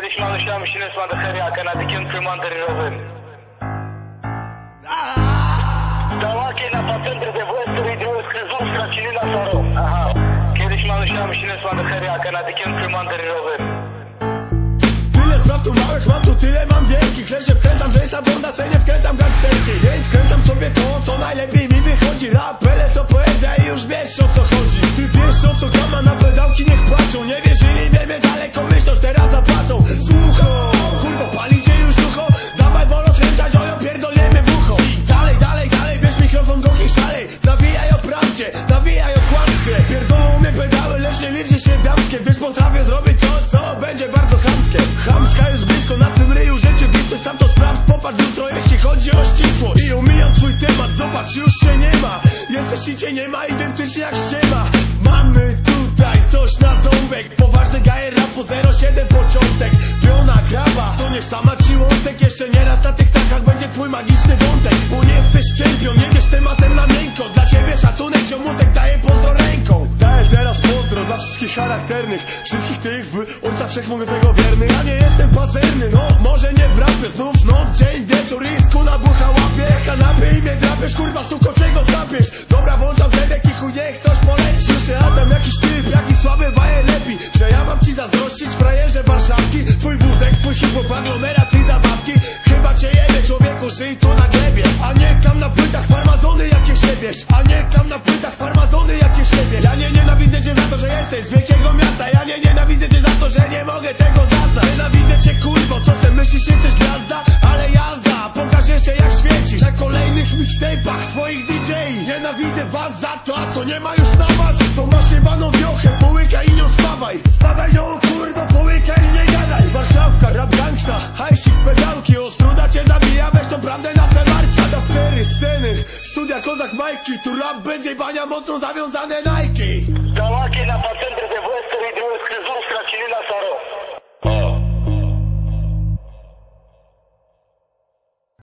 Kiedyś manusiałem silny smadeheria kanadykiem cymanderowym. Dałaki na patenty de vuestri dios Jezus stracili na soro. Aha. Kiedyś manusiałem silny smadeheria kanadykiem cymanderowym. Tyle spraw tu małych mam, tu tyle mam wielkich Leżę wkręcam Jamesa Bonda, se nie wkręcam gangsterki Więc wkręcam sobie to, co najlepiej mi wychodzi Rap, LSO, poezja i już wiesz o co chodzi Ty wiesz o co kama, na pedałki Nie Wiesz, potrafię zrobić coś, co będzie bardzo chamskie. Chamska jest blisko, na swym ryju rzeczywistość Sam to sprawdź, popatrz jutro, jeśli chodzi o ścisłość. I omijam twój temat, zobacz, już się nie ma. Jesteś i cię nie ma, identycznie jak ściema. Mamy tutaj coś na ząbek. Poważny gajer rapu 07 początek. Piona graba, co nie sztama ci łątek. Jeszcze nieraz na tych takach będzie twój magiczny wątek. Bo jesteś czempion, jedziesz tematem na miękko. Dla ciebie szacunek, ziomutek daje pozdro ręką. Daję teraz dla wszystkich charakternych Wszystkich tych w ojca wszechmogącego wiernych Ja nie jestem pazerny, no może nie w rapie Znów noc, dzień, wieczór i skuna bucha łapie. Kanapy i mnie drapiesz, kurwa suko czego zapiesz? Dobra, włączam dedek i chuj niech coś poleci. Już się Adam jakiś typ, jakiś słaby baje lepi. Że ja mam ci zazdrościć, frajerze Warszawki. Twój wózek, twój hip-hop, aglomeracji zabawki. Chyba cię jebie człowieku, żyj tu na glebie. A nie tam na płytach farmazony jakie siebiesz A cię za to, że nie mogę tego zaznać. Nienawidzę cię kurwo, co se myślisz, jesteś gwiazda? Ale jazda, pokaż jeszcze jak świecisz. Na kolejnych mixtape'ach swoich DJ Nienawidzę was za to, a co nie ma już na was. To masz jebaną wiochę, połykaj i nią spawaj Spawaj ją kurwo, połykaj i nie gadaj. Warszawka, rap gangsta, hajsik, pedałki. Ostruda cię zabija, weź tą prawdę na swe marki. Adaptery, sceny, studia kozak Majki. Tu rap bez jebania, mocno zawiązane Nike